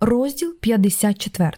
Розділ 54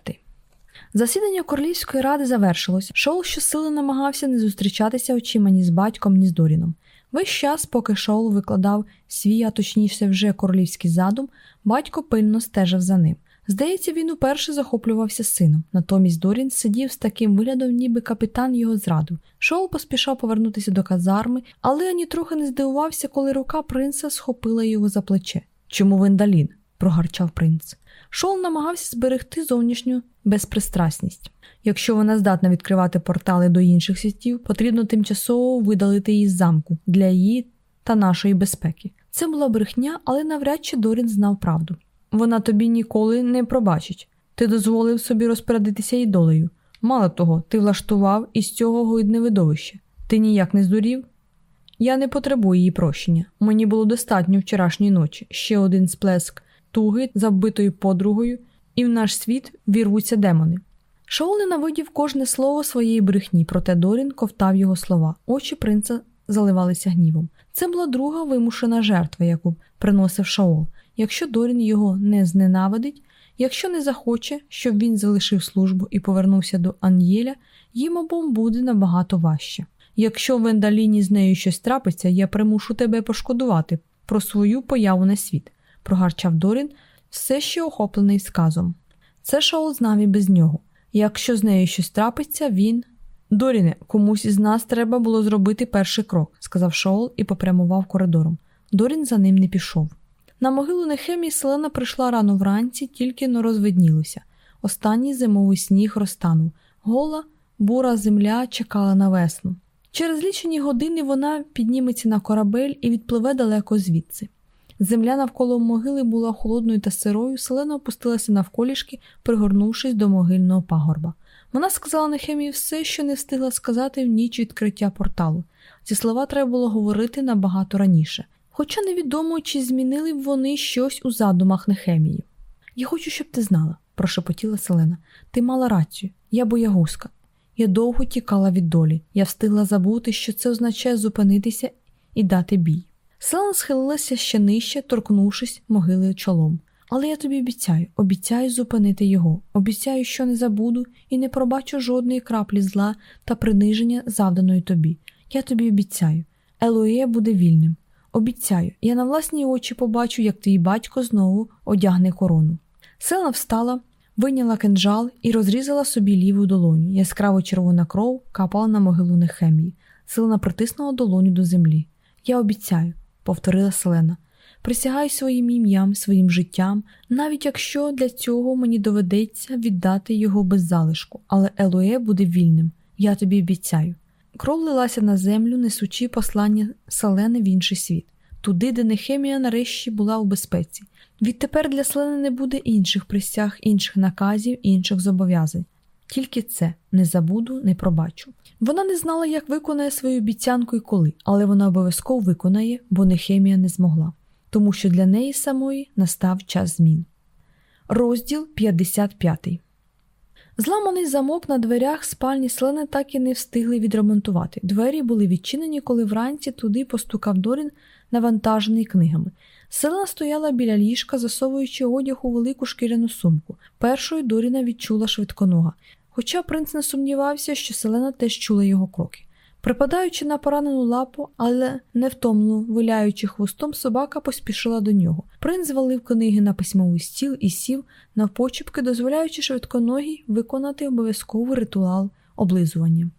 Засідання королівської ради завершилось. Шоул щосили намагався не зустрічатися очима ні з батьком, ні з Доріном. Весь час, поки Шоул викладав свій, а точніше вже королівський задум, батько пильно стежив за ним. Здається, він уперше захоплювався сином. Натомість Дорін сидів з таким виглядом, ніби капітан його зрадив. Шоул поспішав повернутися до казарми, але ані трохи не здивувався, коли рука принца схопила його за плече. Чому Вендалін? прогарчав принц. Шоул намагався зберегти зовнішню безпристрасність. Якщо вона здатна відкривати портали до інших світів, потрібно тимчасово видалити її з замку для її та нашої безпеки. Це була брехня, але навряд чи Дорін знав правду. Вона тобі ніколи не пробачить. Ти дозволив собі розпорядитися її долею. Мало того, ти влаштував із цього гидне видовище. Ти ніяк не здурів? Я не потребую її прощення. Мені було достатньо вчорашньої ночі, ще один сплеск туги за вбитою подругою, і в наш світ вірвуться демони. Шоу ненавидів кожне слово своєї брехні, проте Дорін ковтав його слова. Очі принца заливалися гнівом. Це була друга вимушена жертва, яку приносив Шаол. Якщо Дорін його не зненавидить, якщо не захоче, щоб він залишив службу і повернувся до Ан'єля, їм обом буде набагато важче. Якщо в Ендаліні з нею щось трапиться, я примушу тебе пошкодувати про свою появу на світ, прогарчав Дорін, все ще охоплений сказом. Це Шаол знав і без нього. Якщо з нею щось трапиться, він. Доріне, комусь із нас треба було зробити перший крок, сказав Шоул і попрямував коридором. Дорін за ним не пішов. На могилу Нехемії селена прийшла рано вранці, тільки но розвиднілося. Останній зимовий сніг розтанув. Гола, бура земля чекала на весну. Через лічені години вона підніметься на корабель і відпливе далеко звідси. Земля навколо могили була холодною та сирою, селена опустилася навколішки, пригорнувшись до могильного пагорба. Вона сказала Нехемії все, що не встигла сказати в ніч відкриття порталу. Ці слова треба було говорити набагато раніше, хоча невідомо, чи змінили б вони щось у задумах Нехемії. Я хочу, щоб ти знала, прошепотіла Селена. Ти мала рацію, я боягузка. Я довго тікала від долі. Я встигла забути, що це означає зупинитися і дати бій. Селена схилилася ще нижче, торкнувшись могили чолом. Але я тобі обіцяю, обіцяю зупинити його, обіцяю, що не забуду і не пробачу жодної краплі зла та приниження, завданої тобі. Я тобі обіцяю, Елоє буде вільним. Обіцяю, я на власні очі побачу, як твій батько знову одягне корону. Селена встала, вийняла кинджал і розрізала собі ліву долоню. Яскраво червона кров капала на могилу Нехемії. Селена притиснула долоню до землі. Я обіцяю, повторила Селена. Присягаю своїм ім'ям, своїм життям, навіть якщо для цього мені доведеться віддати його без залишку, але Елоє буде вільним, я тобі обіцяю. Кров лилася на землю, несучи послання Селени в інший світ, туди, де Нехемія нарешті була у безпеці. Відтепер для Селени не буде інших присяг, інших наказів, інших зобов'язань. Тільки це не забуду, не пробачу. Вона не знала, як виконає свою обіцянку і коли, але вона обов'язково виконає, бо Нехемія не змогла тому що для неї самої настав час змін. Розділ 55 Зламаний замок на дверях спальні Селени так і не встигли відремонтувати. Двері були відчинені, коли вранці туди постукав Дорін, навантажений книгами. Селена стояла біля ліжка, засовуючи одяг у велику шкіряну сумку. Першою Доріна відчула швидконога. Хоча принц не сумнівався, що Селена теж чула його кроки. Припадаючи на поранену лапу, але невтомно виляючи хвостом, собака поспішила до нього. Принц звалив книги на письмовий стіл і сів навпочіпки, дозволяючи швидконогій виконати обов'язковий ритуал облизування.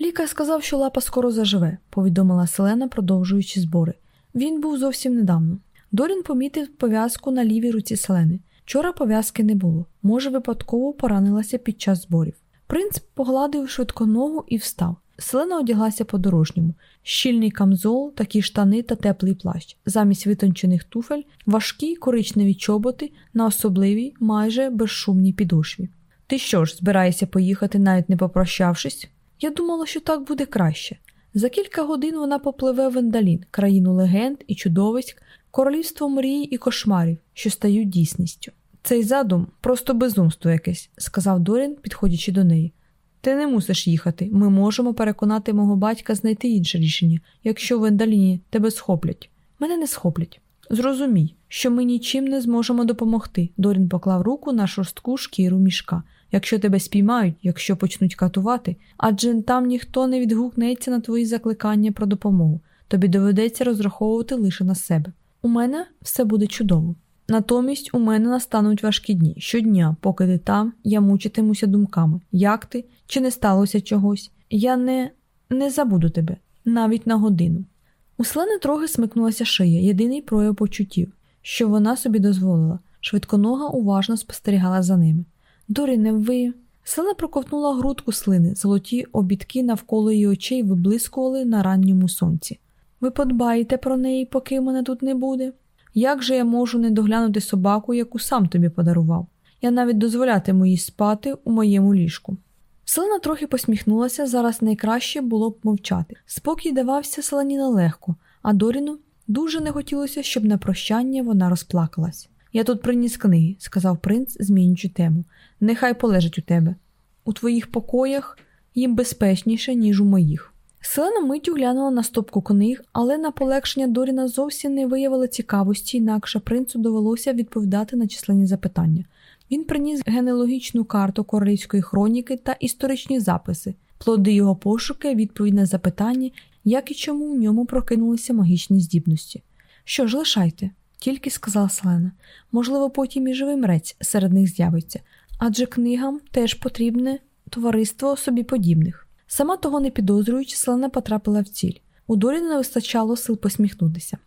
Лікар сказав, що лапа скоро заживе, повідомила Селена, продовжуючи збори. Він був зовсім недавно. Дорін помітив пов'язку на лівій руці Селени. Вчора пов'язки не було, може, випадково поранилася під час зборів. Принц погладив швидконогу і встав. Селена одяглася по-дорожньому, щільний камзол, такі штани та теплий плащ, замість витончених туфель, важкі коричневі чоботи на особливій, майже безшумній підошві. Ти що ж, збираєшся поїхати, навіть не попрощавшись? Я думала, що так буде краще. За кілька годин вона попливе в Ендалін, країну легенд і чудовиськ, королівство мрії і кошмарів, що стають дійсністю. Цей задум просто безумство якесь, сказав Дорін, підходячи до неї. Ти не мусиш їхати. Ми можемо переконати мого батька знайти інше рішення, якщо в Ендаліні тебе схоплять. Мене не схоплять. Зрозумій, що ми нічим не зможемо допомогти. Дорін поклав руку на шорстку шкіру мішка. Якщо тебе спіймають, якщо почнуть катувати, адже там ніхто не відгукнеться на твої закликання про допомогу. Тобі доведеться розраховувати лише на себе. У мене все буде чудово. Натомість у мене настануть важкі дні. Щодня, поки ти там, я мучитимуся думками, як ти, чи не сталося чогось. Я не не забуду тебе, навіть на годину. У Селени трохи смикнулася шия, єдиний прояв почуттів, що вона собі дозволила. Швидконога уважно спостерігала за ними. Доріне, ви. Селена проковтнула грудку слини, золоті обідки навколо її очей виблискували на ранньому сонці. Ви подбаєте про неї, поки мене тут не буде? Як же я можу не доглянути собаку, яку сам тобі подарував? Я навіть дозволятиму їй спати у моєму ліжку. Селена трохи посміхнулася, зараз найкраще було б мовчати. Спокій давався селені нелегко, а Доріну дуже не хотілося, щоб на прощання вона розплакалась. Я тут приніс книги, сказав принц, змінюючи тему. Нехай полежать у тебе. У твоїх покоях їм безпечніше, ніж у моїх. Селена миттю глянула на стопку книг, але на полегшення Доріна зовсім не виявила цікавості, інакше принцу довелося відповідати на численні запитання. Він приніс генеалогічну карту королівської хроніки та історичні записи, плоди його пошуки, відповідь на запитання, як і чому в ньому прокинулися магічні здібності. Що ж, лишайте, тільки сказала Селена. Можливо, потім і живий мрець серед них з'явиться, адже книгам теж потрібне товариство собі подібних. Сама того не підозрюючи, Селена потрапила в ціль. У долі не вистачало сил посміхнутися.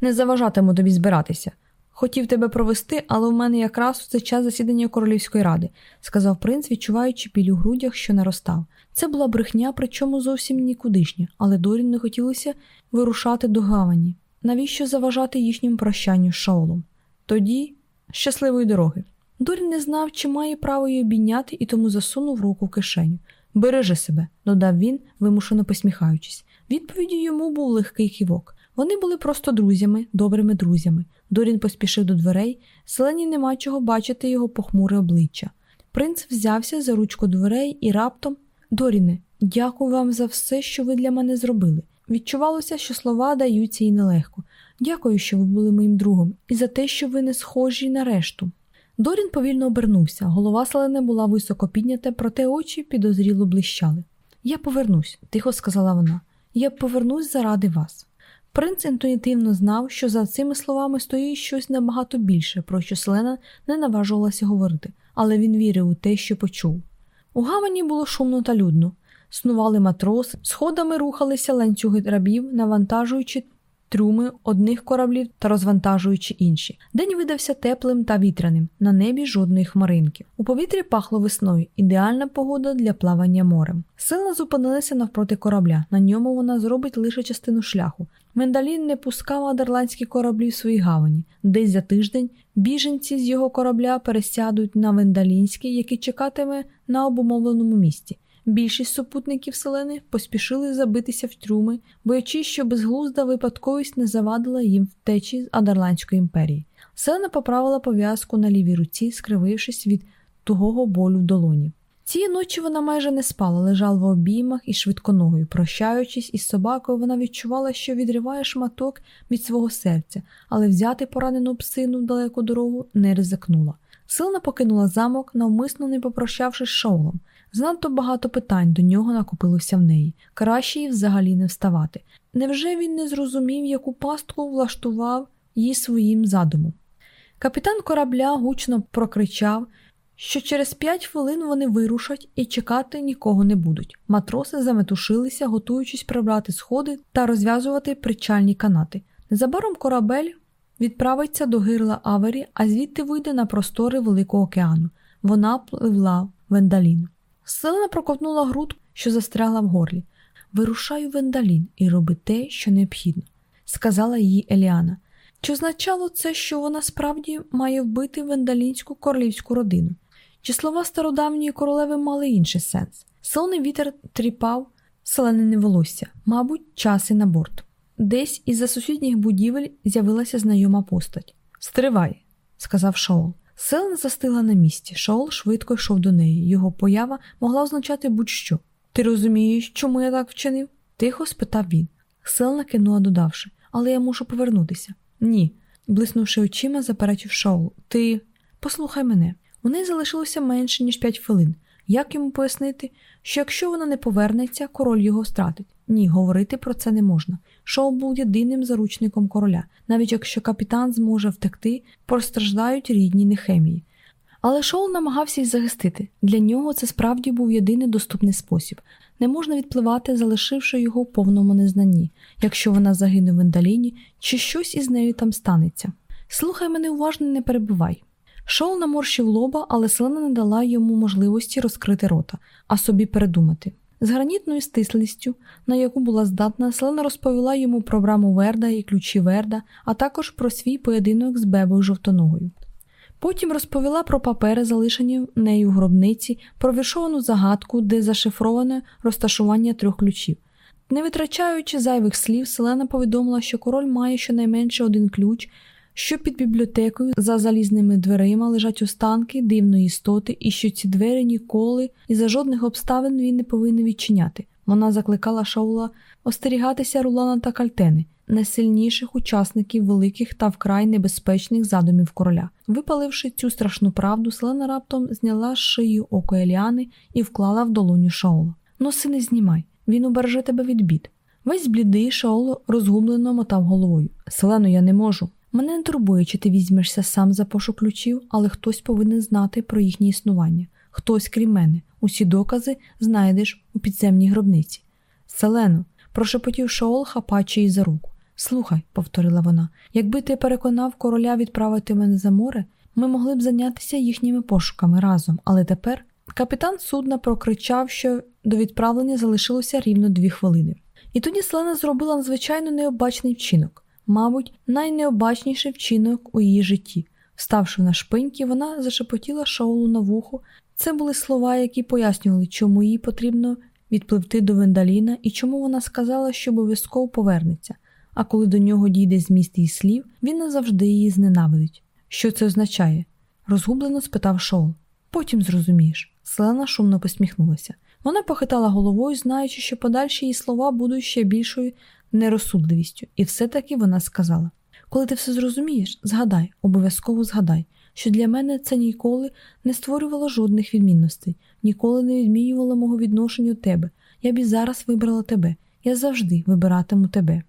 Не заважатиму тобі збиратися. Хотів тебе провести, але у мене якраз у цей час засідання королівської ради, сказав принц, відчуваючи біль у грудях, що наростав. Це була брехня, причому зовсім нікудишня, але Дорін не хотілося вирушати до гавані. Навіщо заважати їхньому прощанню з Шаолом? Тоді щасливої дороги. Дорін не знав, чи має право її обійняти, і тому засунув руку в кишеню. Бережи себе, додав він, вимушено посміхаючись. Відповіддю йому був легкий кивок. Вони були просто друзями, добрими друзями. Дорін поспішив до дверей, селені нема чого бачити його похмуре обличчя. Принц взявся за ручку дверей і раптом Доріне, дякую вам за все, що ви для мене зробили. Відчувалося, що слова даються їй нелегко. Дякую, що ви були моїм другом, і за те, що ви не схожі на решту. Дорін повільно обернувся, голова селени була високо піднята, проте очі підозріло блищали. Я повернусь, тихо сказала вона. Я повернусь заради вас. Принц інтуїтивно знав, що за цими словами стоїть щось набагато більше, про що Селена не наважувалася говорити, але він вірив у те, що почув. У гавані було шумно та людно. Снували матроси, сходами рухалися ланцюги рабів, навантажуючи трюми одних кораблів та розвантажуючи інші. День видався теплим та вітряним, на небі жодної хмаринки. У повітрі пахло весною, ідеальна погода для плавання морем. Сила зупинилася навпроти корабля. На ньому вона зробить лише частину шляху. Мендалін не пускав адерландські кораблі в свої гавані. Десь за тиждень біженці з його корабля пересядуть на Вендалінський, який чекатиме на обумовленому місці. Більшість супутників селени поспішили забитися в трюми, боячись, що безглузда випадковість не завадила їм втечі з Адерландської імперії. Селена поправила пов'язку на лівій руці, скривившись від тугого болю в долоні. Цієї ночі вона майже не спала, лежала в обіймах і швидконогою. Прощаючись із собакою, вона відчувала, що відриває шматок від свого серця, але взяти поранену псину в далеку дорогу не ризикнула. Силна покинула замок, навмисно не попрощавшись з шоулом. Занадто багато питань до нього накопилося в неї. Краще їй взагалі не вставати. Невже він не зрозумів, яку пастку влаштував їй своїм задумом? Капітан корабля гучно прокричав, що через п'ять хвилин вони вирушать і чекати нікого не будуть. Матроси заметушилися, готуючись прибрати сходи та розв'язувати причальні канати. Незабаром корабель відправиться до гирла Авері, а звідти вийде на простори Великого океану. Вона пливла в Ендалін. Селена проковтнула грудку, що застрягла в горлі. Вирушаю Вендалін і роби те, що необхідно, сказала їй Еліана. Чи означало це, що вона справді має вбити вендалінську королівську родину? Чи слова стародавньої королеви мали інший сенс? Силний вітер тріпав селенине волосся, мабуть, часи на борт. Десь із за сусідніх будівель з'явилася знайома постать. Стривай, сказав Шоул. Селен застигла на місці. Шоул швидко йшов до неї. Його поява могла означати будь-що. Ти розумієш, чому я так вчинив? тихо спитав він. Селена кинула, додавши, але я мушу повернутися. Ні. блиснувши очима, заперечив Шоул. Ти послухай мене. У неї залишилося менше, ніж п'ять хвилин. Як йому пояснити, що якщо вона не повернеться, король його стратить? Ні, говорити про це не можна. Шоу був єдиним заручником короля, навіть якщо капітан зможе втекти, постраждають рідні Нехемії. Але Шоу намагався їх захистити. Для нього це справді був єдиний доступний спосіб. Не можна відпливати, залишивши його в повному незнанні, якщо вона загине в Ендаліні, чи щось із нею там станеться. Слухай мене уважно, не перебивай. Шоу наморщив лоба, але селена не дала йому можливості розкрити рота, а собі передумати. З гранітною стислістю, на яку була здатна, селена розповіла йому про браму Верда і ключі Верда, а також про свій поєдинок з бебою жовтоногою. Потім розповіла про папери, залишені нею в гробниці, про віршовану загадку, де зашифроване розташування трьох ключів. Не витрачаючи зайвих слів, Селена повідомила, що король має щонайменше один ключ, що під бібліотекою за залізними дверима лежать останки дивної істоти, і що ці двері ніколи і за жодних обставин він не повинен відчиняти. Вона закликала Шаула остерігатися Рулана та Кальтени, найсильніших учасників великих та вкрай небезпечних задумів короля. Випаливши цю страшну правду, Селена раптом зняла з шию око Еліани і вклала в долоню Шаула. Носи не знімай, він убереже тебе від бід. Весь блідий Шаол розгублено мотав головою. Селено, я не можу. Мене не турбує, чи ти візьмешся сам за пошук ключів, але хтось повинен знати про їхнє існування. Хтось, крім мене, усі докази знайдеш у підземній гробниці. Селено, прошепотів Шаол, хапаючи її за руку. Слухай, повторила вона, якби ти переконав короля відправити мене за море, ми могли б зайнятися їхніми пошуками разом, але тепер капітан судна прокричав, що до відправлення залишилося рівно дві хвилини. І тоді Селена зробила надзвичайно необачний вчинок, мабуть, найнеобачніший вчинок у її житті. Вставши на шпиньки, вона зашепотіла Шаулу на вухо. Це були слова, які пояснювали, чому їй потрібно відпливти до Вендаліна і чому вона сказала, що обов'язково повернеться а коли до нього дійде зміст її слів, він назавжди її зненавидить. Що це означає? розгублено спитав Шоу. Потім зрозумієш. Селена шумно посміхнулася. Вона похитала головою, знаючи, що подальші її слова будуть ще більшою нерозсудливістю, і все-таки вона сказала: Коли ти все зрозумієш, згадай, обов'язково згадай, що для мене це ніколи не створювало жодних відмінностей, ніколи не відмінювало мого відношення до тебе. Я б і зараз вибрала тебе, я завжди вибиратиму тебе.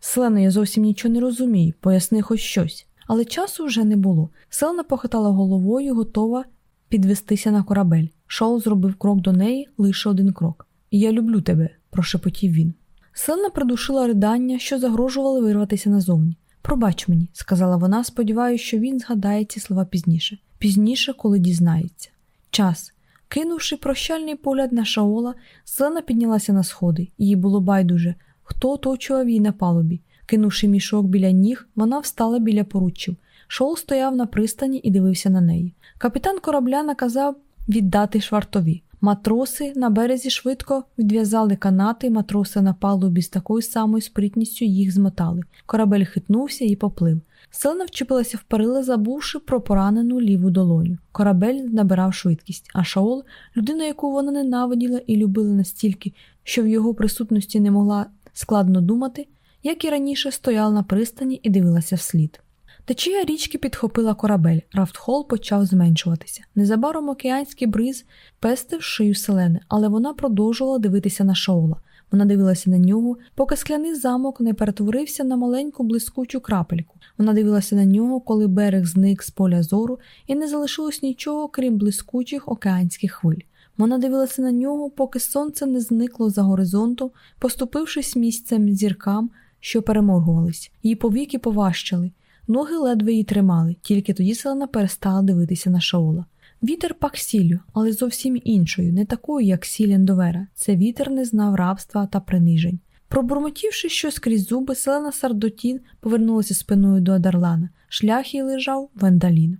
Селена, я зовсім нічого не розумію, поясни хоч щось. Але часу вже не було. Селена похитала головою, готова підвестися на корабель. Шоу зробив крок до неї лише один крок. Я люблю тебе, прошепотів він. Селена придушила ридання, що загрожували вирватися назовні. Пробач мені, сказала вона, сподіваючись, що він згадає ці слова пізніше, пізніше, коли дізнається. Час. Кинувши прощальний погляд на Шаола, Селена піднялася на сходи, їй було байдуже хто оточував її на палубі. Кинувши мішок біля ніг, вона встала біля поруччів. Шоу стояв на пристані і дивився на неї. Капітан корабля наказав віддати швартові. Матроси на березі швидко відв'язали канати, матроси на палубі з такою самою спритністю їх змотали. Корабель хитнувся і поплив. Селена вчепилася в перила, забувши про поранену ліву долоню. Корабель набирав швидкість, а Шаол, людина, яку вона ненавиділа і любила настільки, що в його присутності не могла складно думати, як і раніше стояла на пристані і дивилася вслід. Течія річки підхопила корабель, Рафтхол почав зменшуватися. Незабаром океанський бриз пестив шию селени, але вона продовжувала дивитися на шоула. Вона дивилася на нього, поки скляний замок не перетворився на маленьку блискучу крапельку. Вона дивилася на нього, коли берег зник з поля зору, і не залишилось нічого, крім блискучих океанських хвиль. Вона дивилася на нього, поки сонце не зникло за горизонтом, поступившись місцем зіркам, що переморгувались. Її повіки поважчали, ноги ледве її тримали, тільки тоді селена перестала дивитися на Шаула. Вітер пак сіллю, але зовсім іншою, не такою, як сіль Ендовера. Це вітер не знав рабства та принижень. Пробурмотівши щось крізь зуби, селена Сардотін повернулася спиною до Адарлана. Шлях їй лежав Вендалін.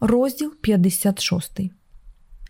Розділ 56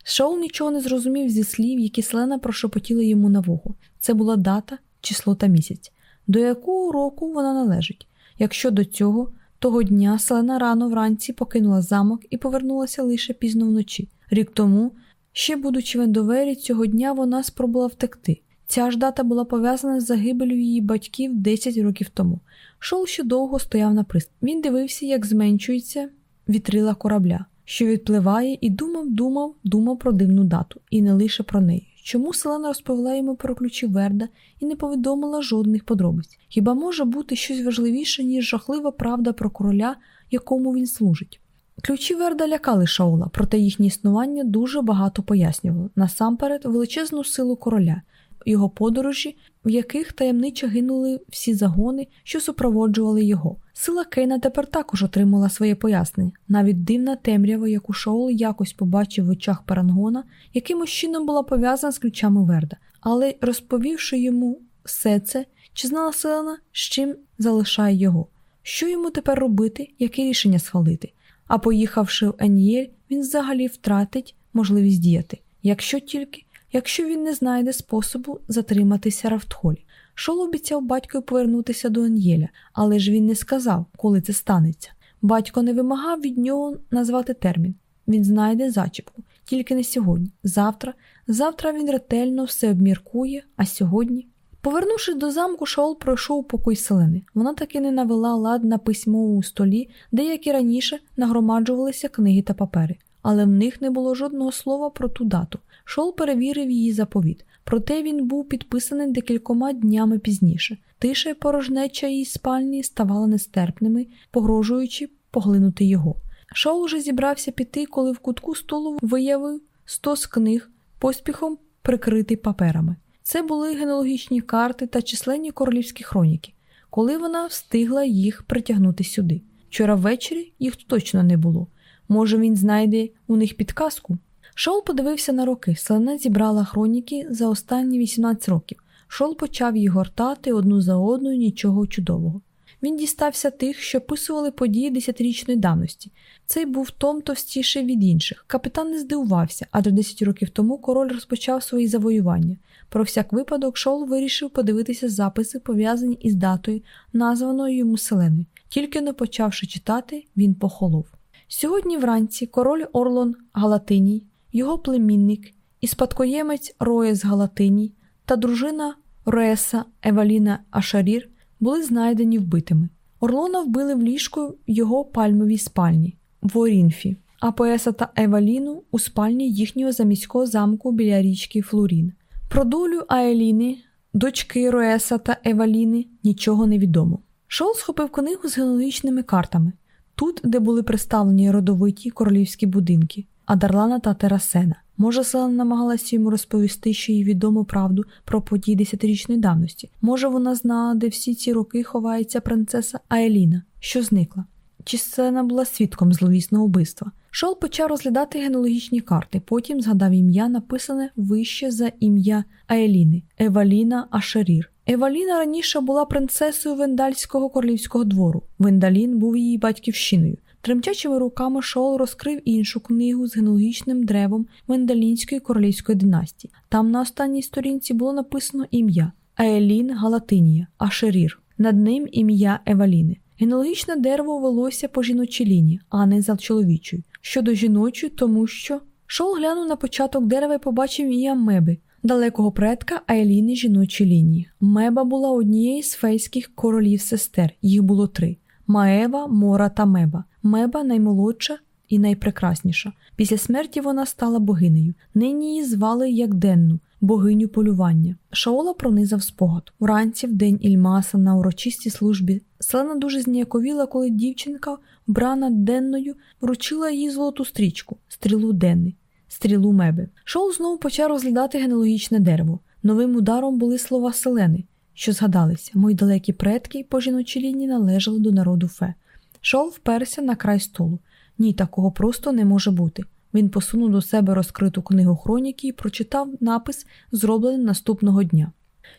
Шоул нічого не зрозумів зі слів, які Селена прошепотіла йому на вухо. Це була дата, число та місяць, до якого року вона належить. Якщо до цього, того дня Селена рано вранці покинула замок і повернулася лише пізно вночі. Рік тому, ще будучи в Ендовері, цього дня вона спробувала втекти. Ця ж дата була пов'язана з загибелью її батьків 10 років тому. Шол ще довго стояв на прист. Він дивився, як зменшується вітрила корабля, що відпливає, і думав, думав, думав про дивну дату, і не лише про неї. Чому Селена розповіла йому про ключі Верда і не повідомила жодних подробиць? Хіба може бути щось важливіше, ніж жахлива правда про короля, якому він служить? Ключі Верда лякали Шаула, проте їхнє існування дуже багато пояснювало насамперед величезну силу короля, його подорожі, в яких таємниче гинули всі загони, що супроводжували його. Сила Кейна тепер також отримала своє пояснення. Навіть дивна темрява, яку Шоул якось побачив в очах Парангона, якимось чином була пов'язана з ключами Верда. Але розповівши йому все це, чи знала Селена, з чим залишає його? Що йому тепер робити, яке рішення схвалити? А поїхавши в Ен'єль, він взагалі втратить можливість діяти, якщо тільки якщо він не знайде способу затриматися Рафтхолі. Шол обіцяв батькові повернутися до Ан'єля, але ж він не сказав, коли це станеться. Батько не вимагав від нього назвати термін. Він знайде зачіпку, тільки не сьогодні. Завтра, завтра він ретельно все обміркує, а сьогодні. Повернувшись до замку, Шаол пройшов покой селени. Вона таки не навела лад на письмовому столі, де як і раніше нагромаджувалися книги та папери, але в них не було жодного слова про ту дату. Шол перевірив її заповіт, проте він був підписаний декількома днями пізніше. Тиша й порожнеча її спальні ставала нестерпними, погрожуючи поглинути його. Шол уже зібрався піти, коли в кутку столу виявив стос книг, поспіхом прикритий паперами. Це були генеалогічні карти та численні королівські хроніки, коли вона встигла їх притягнути сюди. Вчора ввечері їх точно не було. Може, він знайде у них підказку? Шол подивився на роки. Селена зібрала хроніки за останні 18 років. Шол почав їх гортати одну за одною нічого чудового. Він дістався тих, що описували події десятирічної давності. Цей був том товстіший від інших. Капітан не здивувався, адже 10 років тому король розпочав свої завоювання. Про всяк випадок Шол вирішив подивитися записи, пов'язані із датою, названою йому Селеною. Тільки не почавши читати, він похолов. Сьогодні вранці король Орлон Галатиній його племінник і спадкоємець Роєс Галатиній та дружина Роеса Еваліна Ашарір були знайдені вбитими. Орлона вбили в ліжку його пальмовій спальні в Орінфі, а поеса та Еваліну у спальні їхнього заміського замку біля річки Флорін. Про долю Аеліни, дочки Роеса та Еваліни нічого не відомо. Шол схопив книгу з генеалогічними картами, тут, де були представлені родовиті королівські будинки. Адарлана та Терасена. Може, Селена намагалася йому розповісти, що їй відомо правду про події десятирічної давності. Може, вона знала, де всі ці роки ховається принцеса Аеліна, що зникла. Чи Селена була свідком зловісного вбивства? Шол почав розглядати генеалогічні карти, потім згадав ім'я, написане вище за ім'я Аеліни Еваліна Ашерір. Еваліна раніше була принцесою Вендальського королівського двору. Вендалін був її батьківщиною. Тремтячими руками Шол розкрив іншу книгу з генеалогічним древом Мендалінської королівської династії. Там на останній сторінці було написано ім'я Аелін Галатинія, Ашерір, над ним ім'я Еваліни. Генеалогічне дерево велося по жіночій лінії, а не за чоловічою. Щодо жіночої, тому що Шол глянув на початок дерева і побачив ім'я Меби, далекого предка Аеліни жіночої лінії. Меба була однією з фейських королів сестер, їх було три. Маева, Мора та Меба. Меба наймолодша і найпрекрасніша. Після смерті вона стала богинею. Нині її звали як денну, богиню полювання. Шаола пронизав спогад. Уранці, в день Ільмаса, на урочистій службі. Селена дуже зніяковіла, коли дівчинка, вбрана денною, вручила їй золоту стрічку, стрілу денни, стрілу меби. Шоу знову почав розглядати генеалогічне дерево. Новим ударом були слова Селени що згадалися, мої далекі предки по жіночій лінії належали до народу фе. Шол вперся на край столу. Ні, такого просто не може бути. Він посунув до себе розкриту книгу хроніки і прочитав напис, зроблений наступного дня.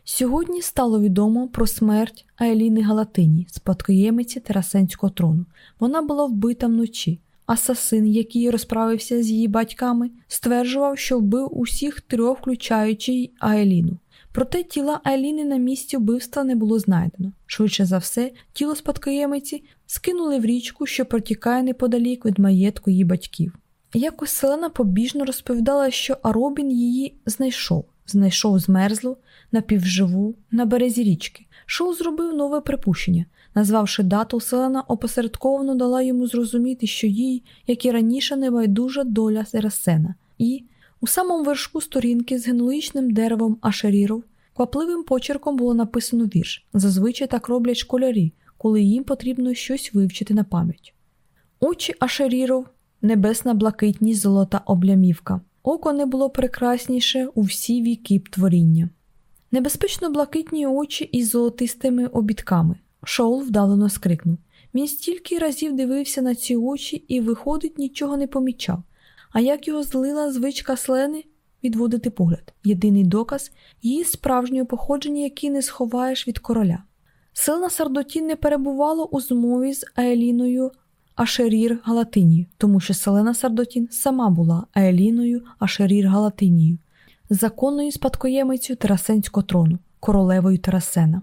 Сьогодні стало відомо про смерть Айліни Галатині, спадкоємиці Терасенського трону. Вона була вбита вночі. Асасин, який розправився з її батьками, стверджував, що вбив усіх трьох, включаючи Айліну. Проте тіла Айліни на місці вбивства не було знайдено. Швидше за все, тіло спадкоємиці скинули в річку, що протікає неподалік від маєтку її батьків. Якось Селена побіжно розповідала, що Аробін її знайшов. знайшов змерзлу, напівживу на березі річки. Шоу зробив нове припущення. Назвавши дату, Селена опосередковано дала йому зрозуміти, що їй, як і раніше, небайдужа доля Серасена. І у самому вершку сторінки з генологічним деревом Ашеріров квапливим почерком було написано вірш. Зазвичай так роблять школярі, коли їм потрібно щось вивчити на пам'ять. Очі Ашеріров, небесна блакитність, золота облямівка. Око не було прекрасніше у всі віки творіння. Небезпечно блакитні очі із золотистими обідками. Шоул вдалено скрикнув. Він стільки разів дивився на ці очі і, виходить, нічого не помічав. А як його злила звичка слени відводити погляд єдиний доказ її справжнього походження, який не сховаєш від короля. Селена Сардотін не перебувало у змові з Аеліною Ашерір Галатинією, тому що Селена Сардотін сама була Аеліною Ашерір Галатинією, законною спадкоємицею Терасенського трону, королевою Терасена.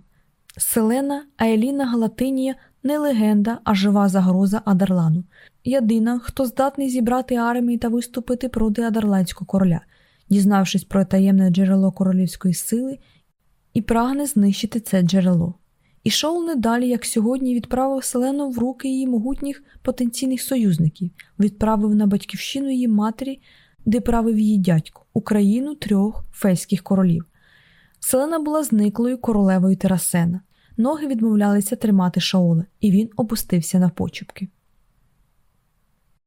Селена Аеліна Галатинія не легенда, а жива загроза Адарлану. Єдина, хто здатний зібрати армії та виступити проти Адарландського короля, дізнавшись про таємне джерело королівської сили, і прагне знищити це джерело. Ішов не далі, як сьогодні, відправив Селену в руки її могутніх потенційних союзників, відправив на батьківщину її матері, де правив її дядько, Україну трьох фейських королів. Селена була зниклою королевою Терасена. Ноги відмовлялися тримати Шаола, і він опустився на почепки.